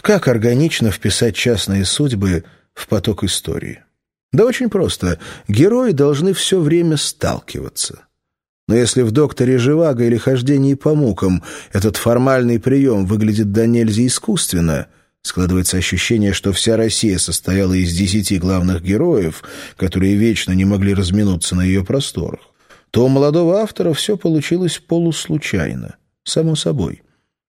Как органично вписать частные судьбы в поток истории? Да очень просто. Герои должны все время сталкиваться. Но если в «Докторе Живаго» или «Хождении по мукам» этот формальный прием выглядит до нельзя искусственно, складывается ощущение, что вся Россия состояла из десяти главных героев, которые вечно не могли разминуться на ее просторах, то у молодого автора все получилось полуслучайно, само собой.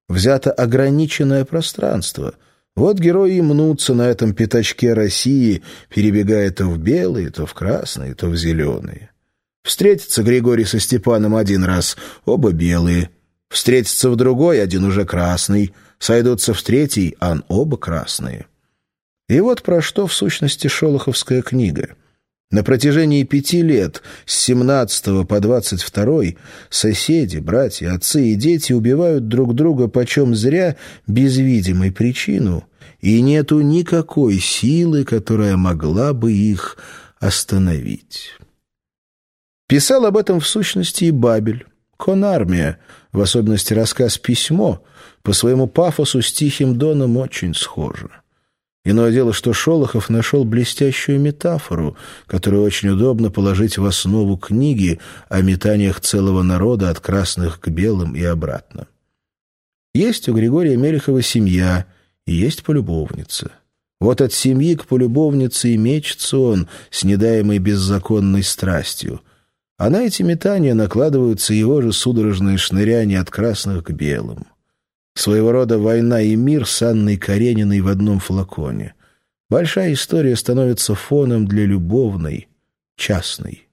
Взято ограниченное пространство. Вот герои и мнутся на этом пятачке России, перебегая то в белые, то в красные, то в зеленые. Встретятся Григорий со Степаном один раз, оба белые. Встретятся в другой, один уже красный. Сойдутся в третий, ан оба красные. И вот про что в сущности шолоховская книга. На протяжении пяти лет, с 17 по 22, соседи, братья, отцы и дети убивают друг друга почем зря без видимой причины, и нету никакой силы, которая могла бы их остановить. Писал об этом в сущности и Бабель. Конармия, в особенности рассказ «Письмо», по своему пафосу с Тихим Доном очень схожа. Иное дело, что Шолохов нашел блестящую метафору, которую очень удобно положить в основу книги о метаниях целого народа от красных к белым и обратно. Есть у Григория Мелехова семья и есть полюбовница. Вот от семьи к полюбовнице и мечется он, снедаемый беззаконной страстью — а на эти метания накладываются его же судорожные шныряния от красных к белым. Своего рода война и мир с Анной Карениной в одном флаконе. Большая история становится фоном для любовной, частной.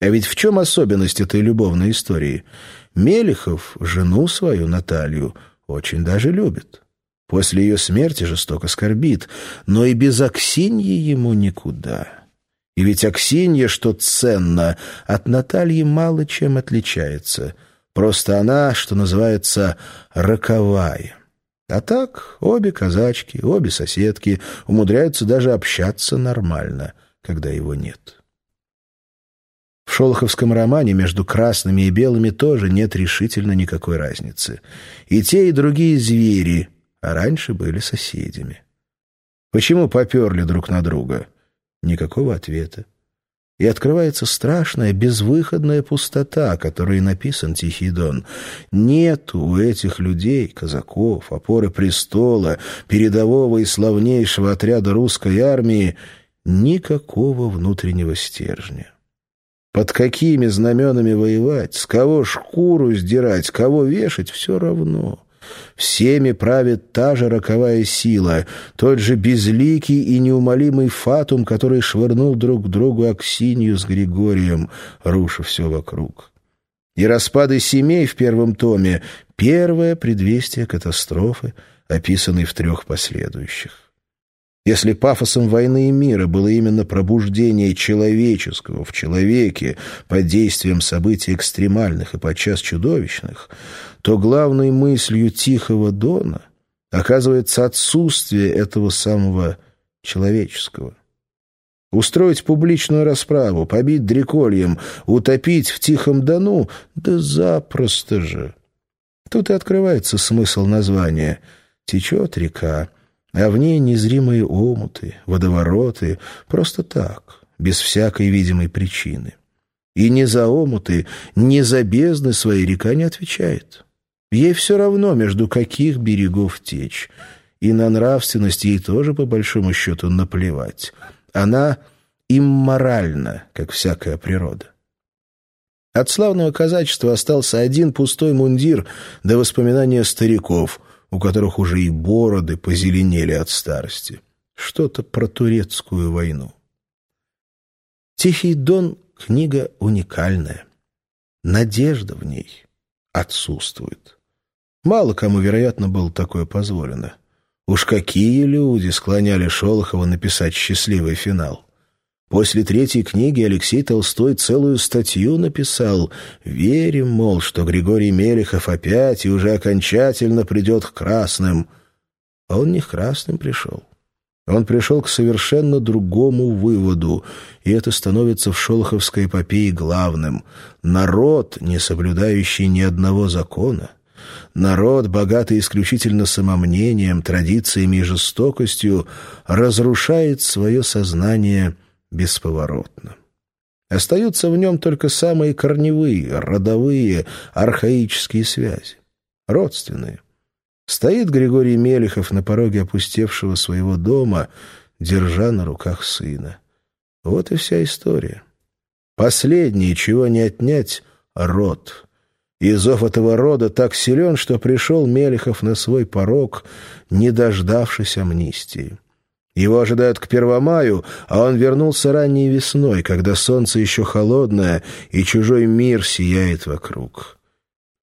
А ведь в чем особенность этой любовной истории? Мелехов жену свою, Наталью, очень даже любит. После ее смерти жестоко скорбит, но и без Аксиньи ему никуда. И ведь Аксинья, что ценно, от Натальи мало чем отличается. Просто она, что называется, роковая. А так обе казачки, обе соседки умудряются даже общаться нормально, когда его нет. В шолоховском романе между красными и белыми тоже нет решительно никакой разницы. И те, и другие звери, а раньше были соседями. Почему поперли друг на друга? — Никакого ответа. И открывается страшная безвыходная пустота, которой написан Тихий Дон. Нет у этих людей, казаков, опоры престола, передового и славнейшего отряда русской армии, никакого внутреннего стержня. Под какими знаменами воевать, с кого шкуру сдирать, кого вешать — все равно. Всеми правит та же роковая сила, тот же безликий и неумолимый фатум, который швырнул друг к другу Аксинью с Григорием, руша все вокруг. И распады семей в первом томе — первое предвестие катастрофы, описанной в трех последующих. Если пафосом войны и мира было именно пробуждение человеческого в человеке под действием событий экстремальных и подчас чудовищных, то главной мыслью Тихого Дона оказывается отсутствие этого самого человеческого. Устроить публичную расправу, побить дрекольем, утопить в Тихом Дону — да запросто же. Тут и открывается смысл названия. Течет река, а в ней незримые омуты, водовороты, просто так, без всякой видимой причины. И ни за омуты, ни за бездны своей река не отвечает. Ей все равно, между каких берегов течь. И на нравственность ей тоже, по большому счету, наплевать. Она имморальна, как всякая природа. От славного казачества остался один пустой мундир до воспоминания стариков, у которых уже и бороды позеленели от старости. Что-то про турецкую войну. «Тихий дон» — книга уникальная. Надежда в ней отсутствует. Мало кому, вероятно, было такое позволено. Уж какие люди склоняли Шолохова написать счастливый финал. После третьей книги Алексей Толстой целую статью написал «Верим, мол, что Григорий Мелехов опять и уже окончательно придет к красным». Он не к красным пришел. Он пришел к совершенно другому выводу, и это становится в шолоховской эпопее главным. Народ, не соблюдающий ни одного закона — Народ, богатый исключительно самомнением, традициями и жестокостью, разрушает свое сознание бесповоротно. Остаются в нем только самые корневые, родовые, архаические связи, родственные. Стоит Григорий Мелехов на пороге опустевшего своего дома, держа на руках сына. Вот и вся история. Последнее, чего не отнять — род. И зов этого рода так силен, что пришел Мелехов на свой порог, не дождавшись амнистии. Его ожидают к Первомаю, а он вернулся ранней весной, когда солнце еще холодное и чужой мир сияет вокруг.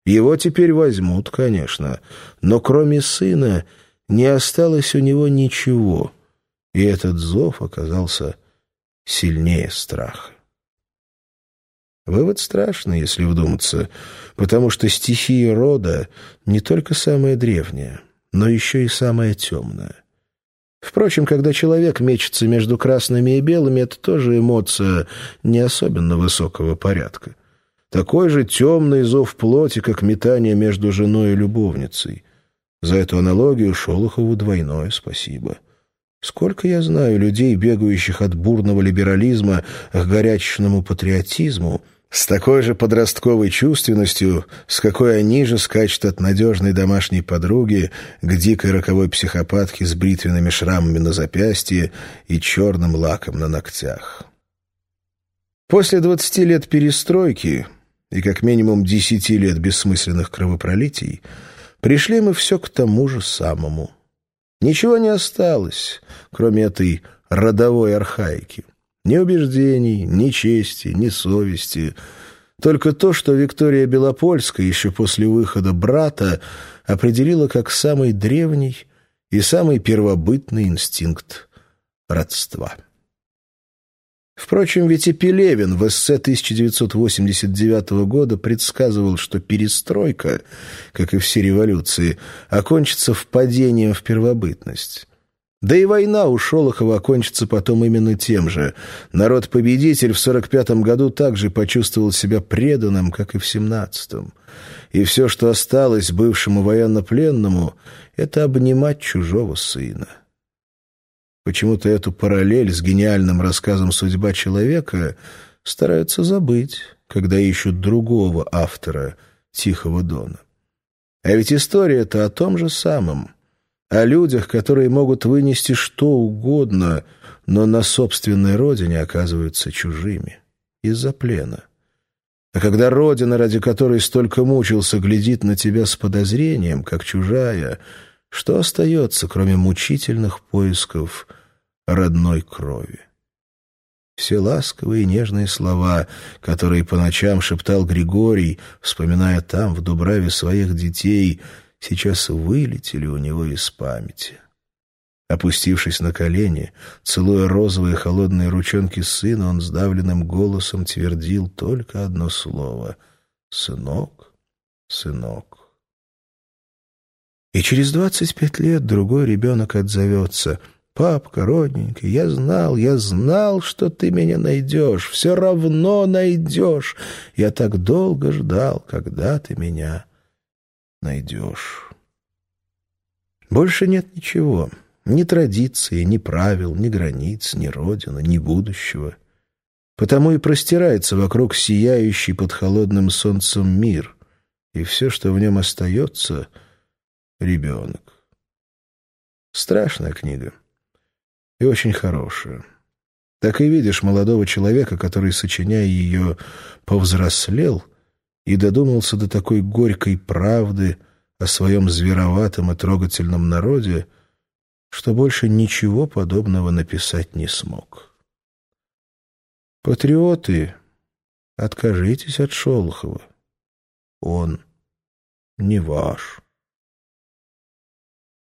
Его теперь возьмут, конечно, но кроме сына не осталось у него ничего, и этот зов оказался сильнее страха. Вывод страшный, если вдуматься, потому что стихия рода не только самая древняя, но еще и самая темная. Впрочем, когда человек мечется между красными и белыми, это тоже эмоция не особенно высокого порядка. Такой же темный зов плоти, как метание между женой и любовницей. За эту аналогию Шолохову двойное спасибо. Сколько я знаю людей, бегающих от бурного либерализма к горячечному патриотизму, с такой же подростковой чувственностью, с какой они же скачут от надежной домашней подруги к дикой роковой психопатке с бритвенными шрамами на запястье и черным лаком на ногтях. После двадцати лет перестройки и как минимум десяти лет бессмысленных кровопролитий пришли мы все к тому же самому. Ничего не осталось, кроме этой родовой архаики. Ни убеждений, ни чести, ни совести. Только то, что Виктория Белопольская еще после выхода «Брата» определила как самый древний и самый первобытный инстинкт родства. Впрочем, ведь и Пелевин в эссе 1989 года предсказывал, что перестройка, как и все революции, окончится впадением в первобытность. Да и война у Шолохова окончится потом именно тем же. Народ-победитель в 45-м году также почувствовал себя преданным, как и в 17-м. И все, что осталось бывшему военнопленному, это обнимать чужого сына. Почему-то эту параллель с гениальным рассказом «Судьба человека» стараются забыть, когда ищут другого автора «Тихого дона». А ведь история-то о том же самом — о людях, которые могут вынести что угодно, но на собственной родине оказываются чужими из-за плена. А когда родина, ради которой столько мучился, глядит на тебя с подозрением, как чужая, что остается, кроме мучительных поисков родной крови? Все ласковые и нежные слова, которые по ночам шептал Григорий, вспоминая там, в Дубраве, своих детей — сейчас вылетели у него из памяти. Опустившись на колени, целуя розовые холодные ручонки сына, он сдавленным голосом твердил только одно слово — «Сынок, сынок». И через двадцать пять лет другой ребенок отзовется — «Папка, родненький, я знал, я знал, что ты меня найдешь, все равно найдешь. Я так долго ждал, когда ты меня найдешь. Больше нет ничего. Ни традиции, ни правил, ни границ, ни родины, ни будущего. Потому и простирается вокруг сияющий под холодным солнцем мир, и все, что в нем остается — ребенок. Страшная книга и очень хорошая. Так и видишь молодого человека, который, сочиняя ее, повзрослел — и додумался до такой горькой правды о своем звероватом и трогательном народе, что больше ничего подобного написать не смог. Патриоты, откажитесь от Шолохова. Он не ваш.